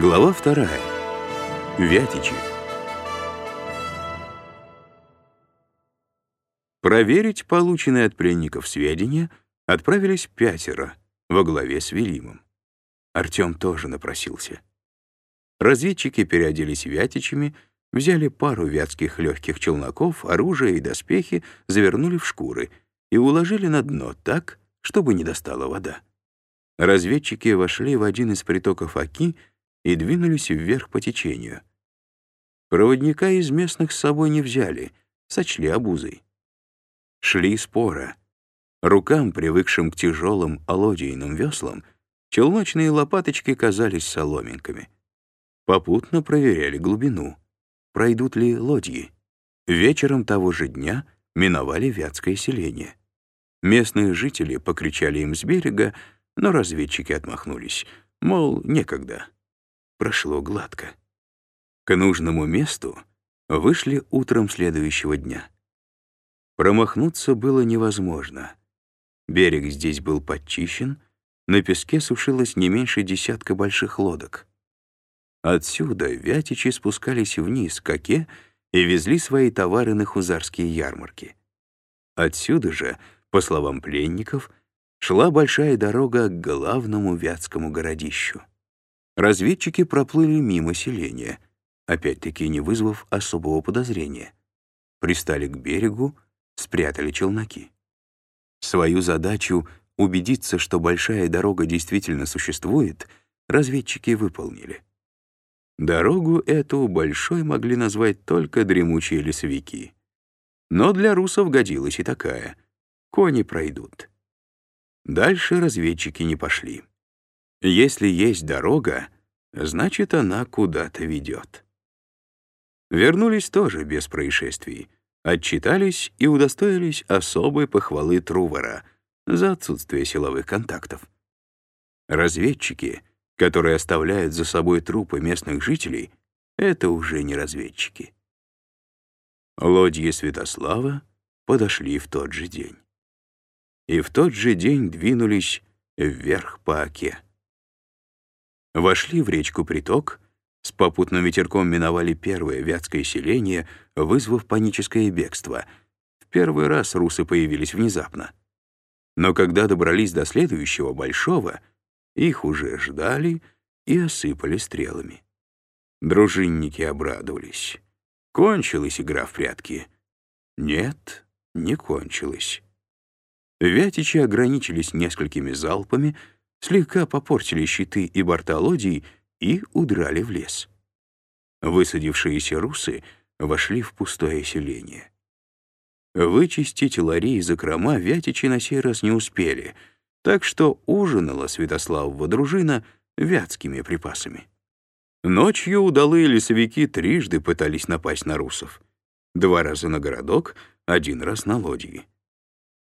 Глава вторая. Вятичи. Проверить полученные от пленников сведения отправились пятеро во главе с Велимом. Артем тоже напросился. Разведчики переоделись вятичами, взяли пару вятских легких челноков, оружие и доспехи, завернули в шкуры и уложили на дно так, чтобы не достала вода. Разведчики вошли в один из притоков Аки и двинулись вверх по течению. Проводника из местных с собой не взяли, сочли обузой. Шли спора. Рукам, привыкшим к тяжелым олодейным веслам, челночные лопаточки казались соломинками. Попутно проверяли глубину. Пройдут ли лодьи? Вечером того же дня миновали Вятское селение. Местные жители покричали им с берега, но разведчики отмахнулись, мол, некогда. Прошло гладко. К нужному месту вышли утром следующего дня. Промахнуться было невозможно. Берег здесь был подчищен, на песке сушилось не меньше десятка больших лодок. Отсюда вятичи спускались вниз к оке и везли свои товары на хузарские ярмарки. Отсюда же, по словам пленников, шла большая дорога к главному вятскому городищу. Разведчики проплыли мимо селения, опять-таки не вызвав особого подозрения. Пристали к берегу, спрятали челноки. Свою задачу — убедиться, что большая дорога действительно существует, разведчики выполнили. Дорогу эту большой могли назвать только дремучие лесовики. Но для русов годилась и такая. Кони пройдут. Дальше разведчики не пошли. Если есть дорога, значит, она куда-то ведет. Вернулись тоже без происшествий, отчитались и удостоились особой похвалы Трувора за отсутствие силовых контактов. Разведчики, которые оставляют за собой трупы местных жителей, это уже не разведчики. Лодьи Святослава подошли в тот же день и в тот же день двинулись вверх по оке. Вошли в речку Приток, с попутным ветерком миновали первое вятское селение, вызвав паническое бегство. В первый раз русы появились внезапно. Но когда добрались до следующего, большого, их уже ждали и осыпали стрелами. Дружинники обрадовались. Кончилась игра в прятки. Нет, не кончилась. Вятичи ограничились несколькими залпами, слегка попортили щиты и борта лодий и удрали в лес. Высадившиеся русы вошли в пустое селение. Вычистить лари и закрома вятичи на сей раз не успели, так что ужинала Святославова дружина вятскими припасами. Ночью удалые лесовики трижды пытались напасть на русов. Два раза на городок, один раз на лодьи.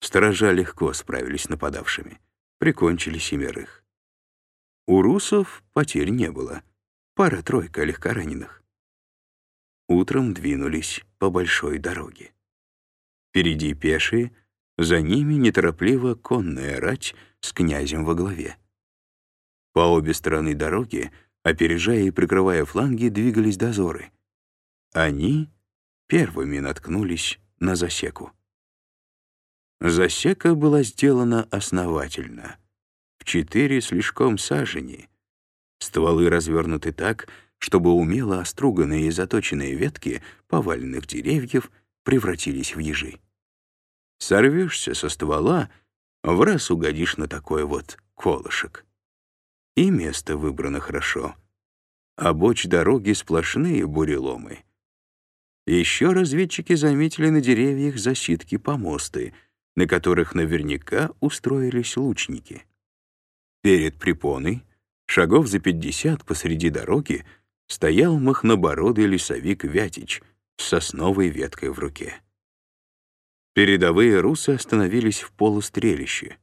Сторожа легко справились с нападавшими, прикончили семерых. У русов потерь не было, пара-тройка легкораненых. Утром двинулись по большой дороге. Впереди пешие, за ними неторопливо конная рать с князем во главе. По обе стороны дороги, опережая и прикрывая фланги, двигались дозоры. Они первыми наткнулись на засеку. Засека была сделана основательно. В четыре слишком сажени. Стволы развернуты так, чтобы умело оструганные и заточенные ветки поваленных деревьев превратились в ежи. Сорвешься со ствола, в раз угодишь на такой вот колышек. И место выбрано хорошо. А боч дороги сплошные буреломы. Еще разведчики заметили на деревьях засидки-помосты — на которых наверняка устроились лучники. Перед препоной, шагов за пятьдесят посреди дороги, стоял махнобородый лесовик Вятич с сосновой веткой в руке. Передовые русы остановились в полустрелище.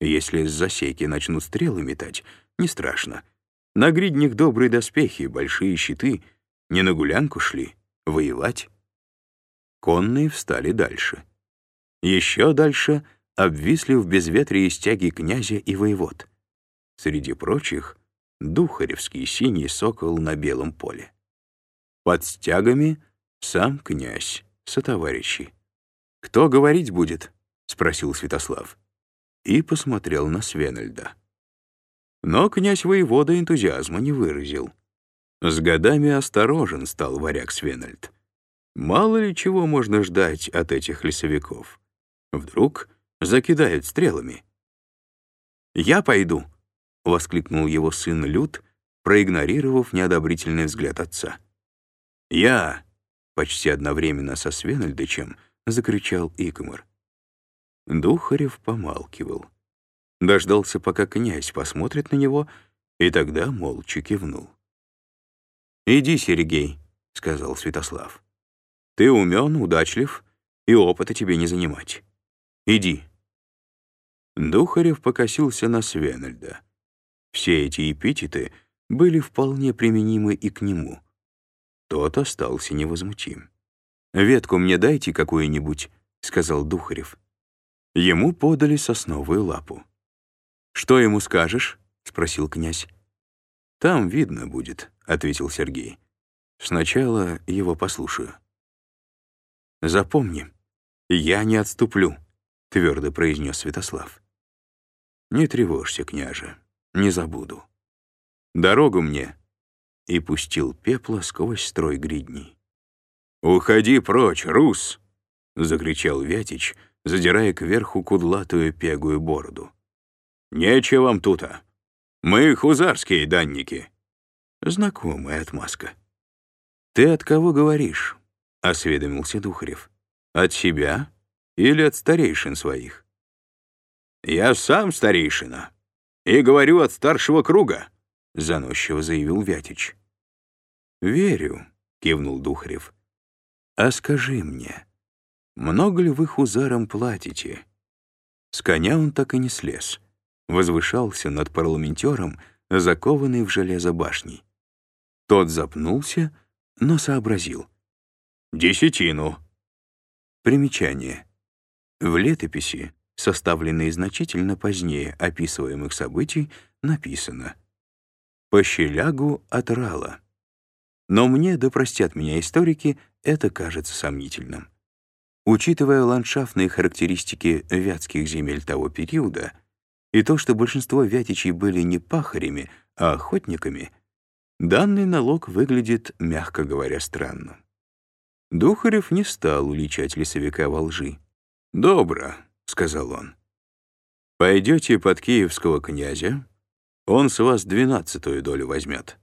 Если с засеки начнут стрелы метать, не страшно. На гриднях добрые доспехи, большие щиты. Не на гулянку шли, воевать. Конные встали дальше. Еще дальше обвисли в безветрии стяги князя и воевод. Среди прочих Духаревский синий сокол на белом поле. Под стягами сам князь, сотоварищи. «Кто говорить будет?» — спросил Святослав. И посмотрел на Свенельда. Но князь воевода энтузиазма не выразил. С годами осторожен стал варяг Свенельд. Мало ли чего можно ждать от этих лесовиков. Вдруг закидают стрелами. «Я пойду», — воскликнул его сын Люд, проигнорировав неодобрительный взгляд отца. «Я!» — почти одновременно со Свенельдычем закричал Игмар. Духарев помалкивал. Дождался, пока князь посмотрит на него, и тогда молча кивнул. «Иди, Сергей», — сказал Святослав. «Ты умен, удачлив, и опыта тебе не занимать. Иди». Духарев покосился на Свенельда. Все эти эпитеты были вполне применимы и к нему. Тот остался невозмутим. «Ветку мне дайте какую-нибудь», — сказал Духарев. Ему подали сосновую лапу. «Что ему скажешь?» — спросил князь. «Там видно будет», — ответил Сергей. «Сначала его послушаю». «Запомни, я не отступлю», — твердо произнес Святослав. «Не тревожься, княже, не забуду. Дорогу мне!» И пустил пепла сквозь строй гридней. «Уходи прочь, рус!» — закричал Вятич, задирая кверху кудлатую пегую бороду. «Нечего вам тута. Мы хузарские данники». Знакомая отмазка. «Ты от кого говоришь?» — осведомился Духарев. «От себя или от старейшин своих?» «Я сам старейшина и говорю от старшего круга», — заносчиво заявил Вятич. «Верю», — кивнул Духарев. «А скажи мне, много ли вы хузарам платите?» С коня он так и не слез. Возвышался над парламентером, закованный в железо башней. Тот запнулся, но сообразил. «Десятину». Примечание. В летописи составленной значительно позднее описываемых событий, написано «По щелягу от Рала». Но мне, да простят меня историки, это кажется сомнительным. Учитывая ландшафтные характеристики вятских земель того периода и то, что большинство вятичей были не пахарями, а охотниками, данный налог выглядит, мягко говоря, странно. Духарев не стал уличать лесовика во лжи. «Добро», — сказал он. «Пойдете под киевского князя, он с вас двенадцатую долю возьмет.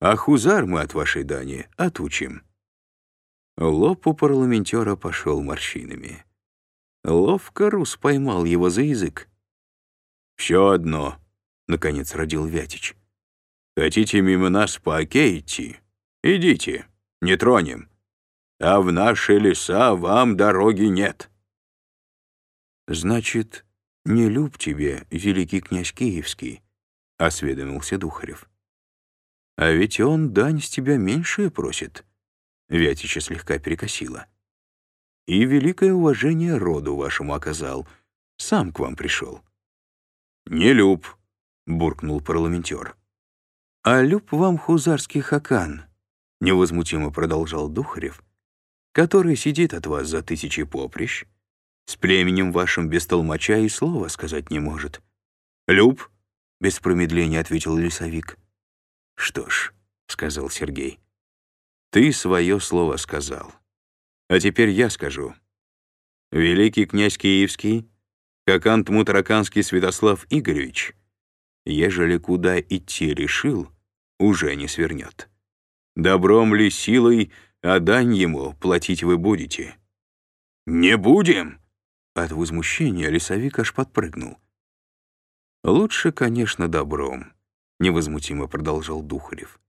А хузар мы от вашей дани отучим». Лоб у парламентера пошел морщинами. Ловко Рус поймал его за язык. «Все одно», — наконец родил Вятич. «Хотите мимо нас по оке идти? Идите, не тронем. А в наши леса вам дороги нет». «Значит, не люб тебе, великий князь Киевский», — осведомился Духарев. «А ведь он дань с тебя меньшее просит», — Вятича слегка перекосила. «И великое уважение роду вашему оказал, сам к вам пришел». «Не люб», — буркнул парламентер. «А люб вам хузарский хакан», — невозмутимо продолжал Духарев, «который сидит от вас за тысячи поприщ, с племенем вашим без толмача и слова сказать не может. «Люб?» — без промедления ответил лесовик. «Что ж», — сказал Сергей, — «ты свое слово сказал. А теперь я скажу. Великий князь Киевский, как Антмутараканский Святослав Игоревич, ежели куда идти решил, уже не свернет. Добром ли силой, а дань ему платить вы будете?» «Не будем!» От возмущения лесовик аж подпрыгнул. «Лучше, конечно, добром», — невозмутимо продолжал Духарев.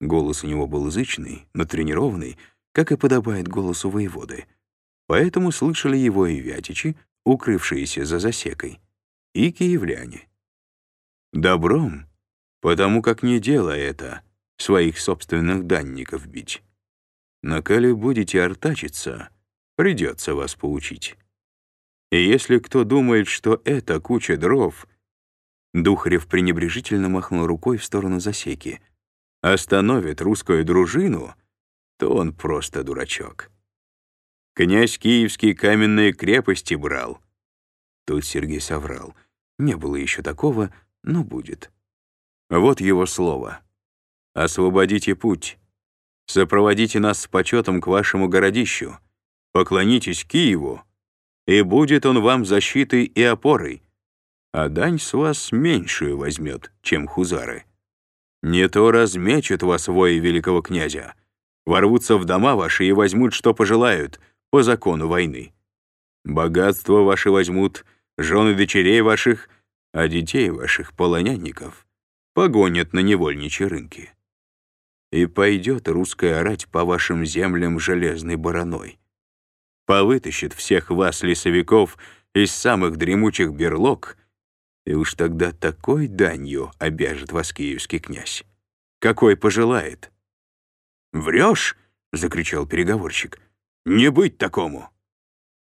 Голос у него был язычный, натренированный, как и подобает голосу воеводы. Поэтому слышали его и вятичи, укрывшиеся за засекой, и киевляне. «Добром, потому как не дело это, своих собственных данников бить. Но коли будете артачиться, придется вас поучить». И если кто думает, что это куча дров, Духарев пренебрежительно махнул рукой в сторону засеки. «Остановит русскую дружину, то он просто дурачок. Князь Киевский каменные крепости брал». Тут Сергей соврал. Не было еще такого, но будет. Вот его слово. «Освободите путь. Сопроводите нас с почетом к вашему городищу. Поклонитесь Киеву, и будет он вам защитой и опорой а дань с вас меньшую возьмет, чем хузары. Не то размечут вас вои великого князя, ворвутся в дома ваши и возьмут, что пожелают, по закону войны. Богатство ваши возьмут, жены дочерей ваших, а детей ваших полонянников погонят на невольничьи рынки. И пойдет русская орать по вашим землям железной бараной. Повытащит всех вас, лесовиков, из самых дремучих берлог — и уж тогда такой данью обяжет вас киевский князь. Какой пожелает. «Врешь?» — закричал переговорщик. «Не быть такому!»